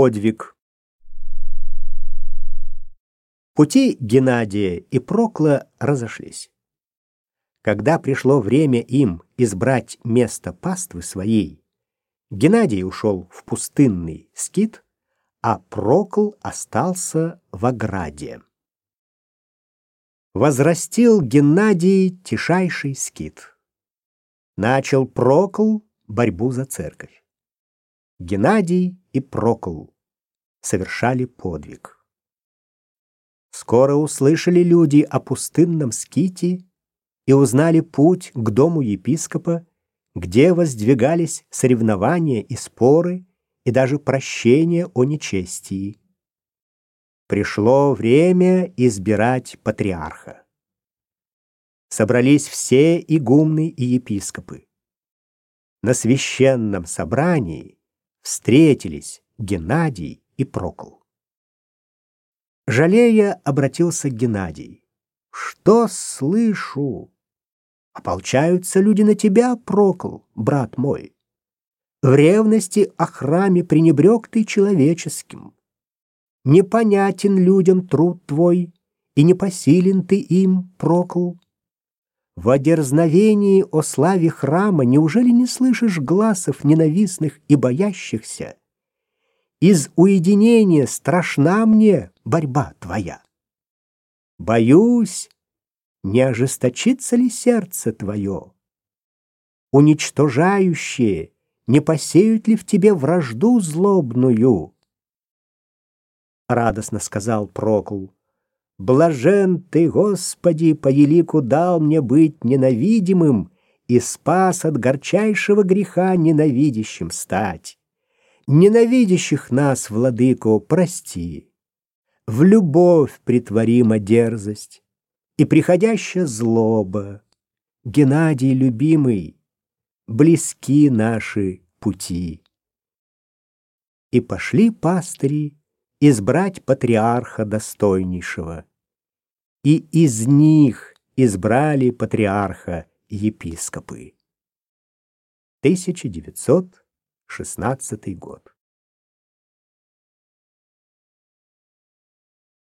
Подвиг Пути Геннадия и Прокла разошлись. Когда пришло время им избрать место паствы своей, Геннадий ушел в пустынный скит, а Прокл остался в ограде. Возрастил Геннадий тишайший скит. Начал Прокл борьбу за церковь. Геннадий и Прокл совершали подвиг. Скоро услышали люди о пустынном ските и узнали путь к дому епископа, где воздвигались соревнования и споры, и даже прощение о нечестии. Пришло время избирать патриарха. Собрались все игумны и епископы. На священном собрании встретились Геннадий и Прокл. Жалея, обратился Геннадий. «Что слышу? Ополчаются люди на тебя, Прокл, брат мой. В ревности о храме пренебрег ты человеческим. Непонятен людям труд твой, и непосилен ты им, Прокл. В одерзновении о славе храма неужели не слышишь глазов ненавистных и боящихся? Из уединения страшна мне борьба твоя. Боюсь, не ожесточится ли сердце твое? Уничтожающие не посеют ли в тебе вражду злобную? Радостно сказал Прокл. Блажен ты, Господи, по елику дал мне быть ненавидимым и спас от горчайшего греха ненавидящим стать. Ненавидящих нас, владыко, прости. В любовь притворима дерзость и приходящая злоба. Геннадий, любимый, близки наши пути. И пошли пастыри избрать патриарха достойнейшего. И из них избрали патриарха епископы. 1916 год.